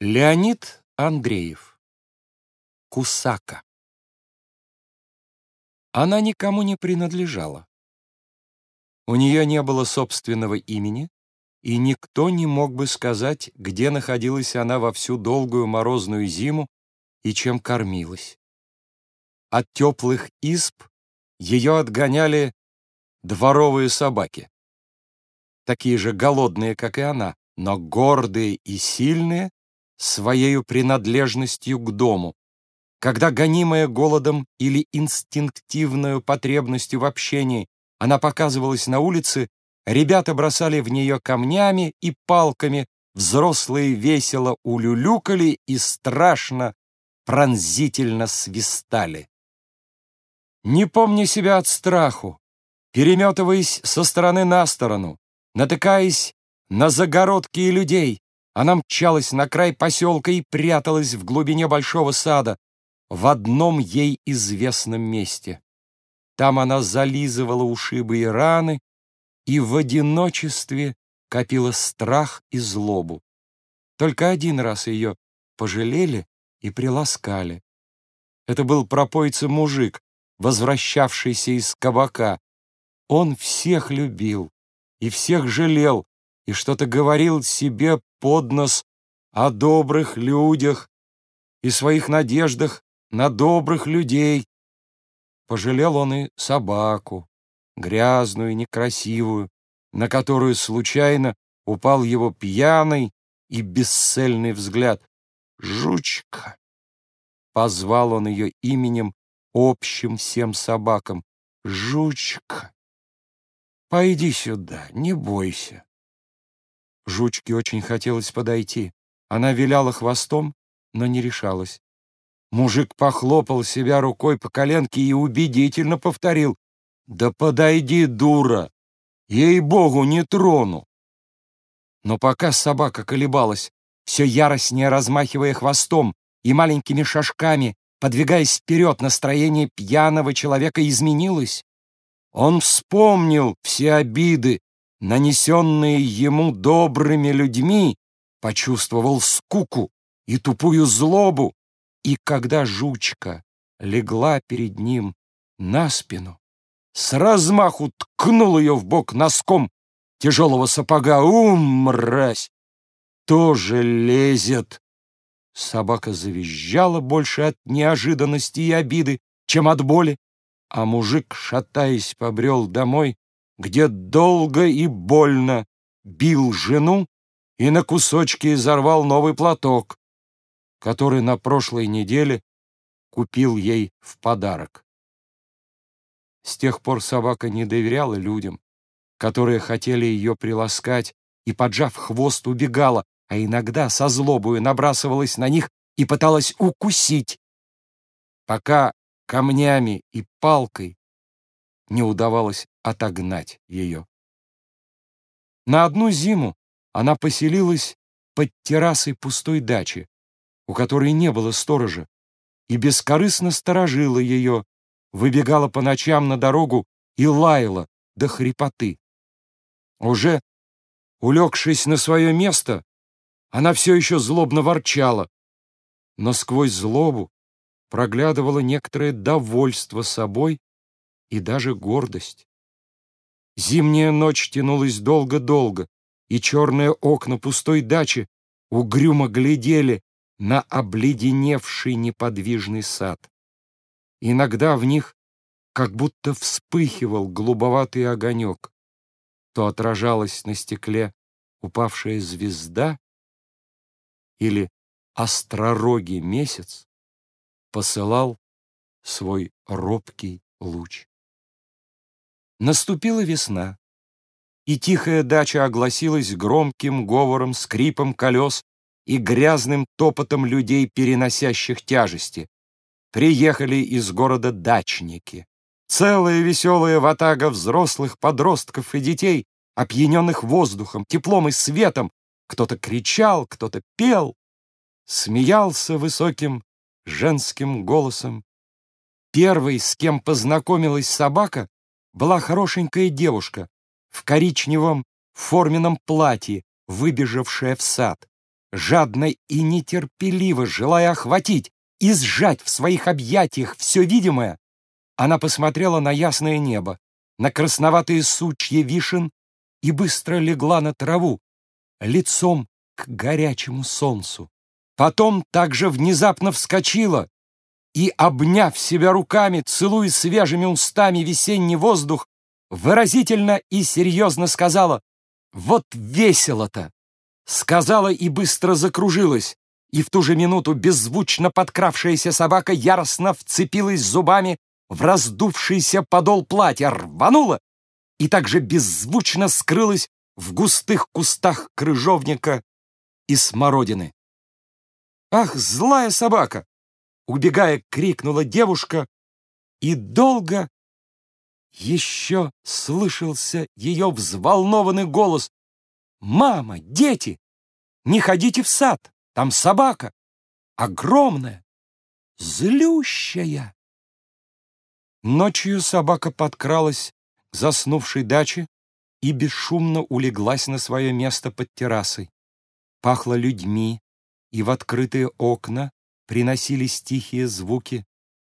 Леонид Андреев. Кусака. Она никому не принадлежала. У нее не было собственного имени, и никто не мог бы сказать, где находилась она во всю долгую морозную зиму и чем кормилась. От теплых исп ее отгоняли дворовые собаки, такие же голодные, как и она, но гордые и сильные, своею принадлежностью к дому. Когда, гонимая голодом или инстинктивную потребностью в общении, она показывалась на улице, ребята бросали в нее камнями и палками, взрослые весело улюлюкали и страшно, пронзительно свистали. Не помня себя от страху, переметываясь со стороны на сторону, натыкаясь на загородки и людей, она мчалась на край поселка и пряталась в глубине большого сада, в одном ей известном месте. Там она зализывала ушибы и раны и в одиночестве копила страх и злобу. Только один раз ее пожалели и приласкали. Это был пропойца-мужик, возвращавшийся из кабака. Он всех любил и всех жалел, и что-то говорил себе под нос о добрых людях и своих надеждах на добрых людей. Пожалел он и собаку, грязную и некрасивую, на которую случайно упал его пьяный и бесцельный взгляд. «Жучка!» Позвал он ее именем, общим всем собакам. «Жучка! Пойди сюда, не бойся!» Жучке очень хотелось подойти. Она виляла хвостом, но не решалась. Мужик похлопал себя рукой по коленке и убедительно повторил. «Да подойди, дура! Ей-богу, не трону!» Но пока собака колебалась, все яростнее размахивая хвостом и маленькими шажками, подвигаясь вперед, настроение пьяного человека изменилось. Он вспомнил все обиды, нанесенные ему добрыми людьми, почувствовал скуку и тупую злобу, и когда жучка легла перед ним на спину, с размаху ткнул ее в бок носком тяжелого сапога. «Ум, мразь! Тоже лезет!» Собака завизжала больше от неожиданности и обиды, чем от боли, а мужик, шатаясь, побрел домой, где долго и больно бил жену и на кусочки изорвал новый платок, который на прошлой неделе купил ей в подарок. С тех пор собака не доверяла людям, которые хотели ее приласкать, и, поджав хвост, убегала, а иногда со злобою набрасывалась на них и пыталась укусить, пока камнями и палкой не удавалось отогнать ее. На одну зиму она поселилась под террасой пустой дачи, у которой не было сторожа, и бескорыстно сторожила ее, выбегала по ночам на дорогу и лаяла до хрипоты. Уже улегшись на свое место, она все еще злобно ворчала, но сквозь злобу проглядывало некоторое довольство собой и даже гордость. Зимняя ночь тянулась долго-долго, и черные окна пустой дачи угрюмо глядели на обледеневший неподвижный сад. Иногда в них как будто вспыхивал голубоватый огонек. То отражалась на стекле упавшая звезда или остророгий месяц посылал свой робкий луч. Наступила весна, и тихая дача огласилась громким говором, скрипом колес и грязным топотом людей, переносящих тяжести. Приехали из города дачники. Целая веселая ватага взрослых подростков и детей, опьяненных воздухом, теплом и светом. Кто-то кричал, кто-то пел, смеялся высоким женским голосом. Первой, с кем познакомилась собака, была хорошенькая девушка в коричневом форменном платье, выбежавшая в сад. жадно и нетерпеливо желая охватить и сжать в своих объятиях все видимое, она посмотрела на ясное небо, на красноватые сучья вишен и быстро легла на траву, лицом к горячему солнцу. Потом также внезапно вскочила и, обняв себя руками, целуя свежими устами весенний воздух, выразительно и серьезно сказала «Вот весело-то!» Сказала и быстро закружилась, и в ту же минуту беззвучно подкравшаяся собака яростно вцепилась зубами в раздувшийся подол платья, рванула и также беззвучно скрылась в густых кустах крыжовника и смородины. «Ах, злая собака!» Убегая, крикнула девушка, и долго еще слышался ее взволнованный голос. «Мама, дети, не ходите в сад, там собака, огромная, злющая!» Ночью собака подкралась к заснувшей даче и бесшумно улеглась на свое место под террасой. Пахло людьми, и в открытые окна приносились тихие звуки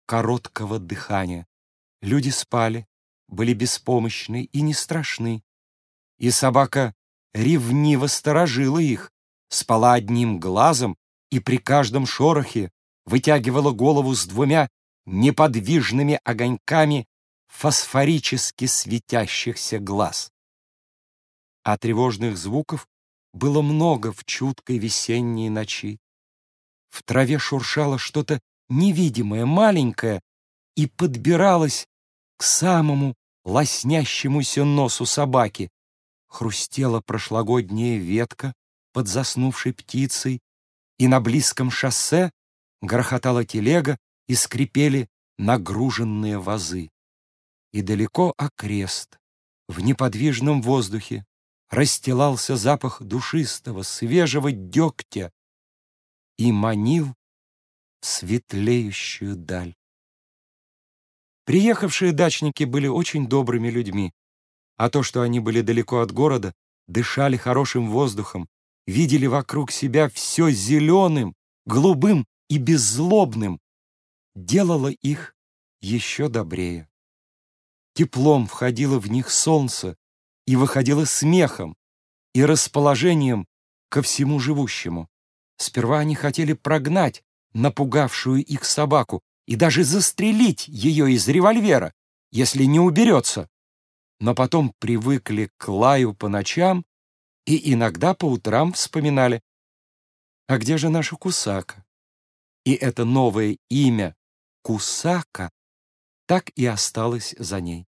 короткого дыхания. Люди спали, были беспомощны и не страшны. И собака ревниво сторожила их, спала одним глазом и при каждом шорохе вытягивала голову с двумя неподвижными огоньками фосфорически светящихся глаз. А тревожных звуков было много в чуткой весенней ночи. В траве шуршало что-то невидимое, маленькое, и подбиралось к самому лоснящемуся носу собаки. Хрустела прошлогодняя ветка под заснувшей птицей, и на близком шоссе грохотала телега и скрипели нагруженные вазы. И далеко окрест, в неподвижном воздухе, расстилался запах душистого, свежего дегтя и манил в светлеющую даль. Приехавшие дачники были очень добрыми людьми, а то, что они были далеко от города, дышали хорошим воздухом, видели вокруг себя все зеленым, голубым и беззлобным, делало их еще добрее. Теплом входило в них солнце и выходило смехом и расположением ко всему живущему. Сперва они хотели прогнать напугавшую их собаку, и даже застрелить ее из револьвера, если не уберется. Но потом привыкли к лаю по ночам и иногда по утрам вспоминали, а где же наша Кусака? И это новое имя Кусака так и осталось за ней.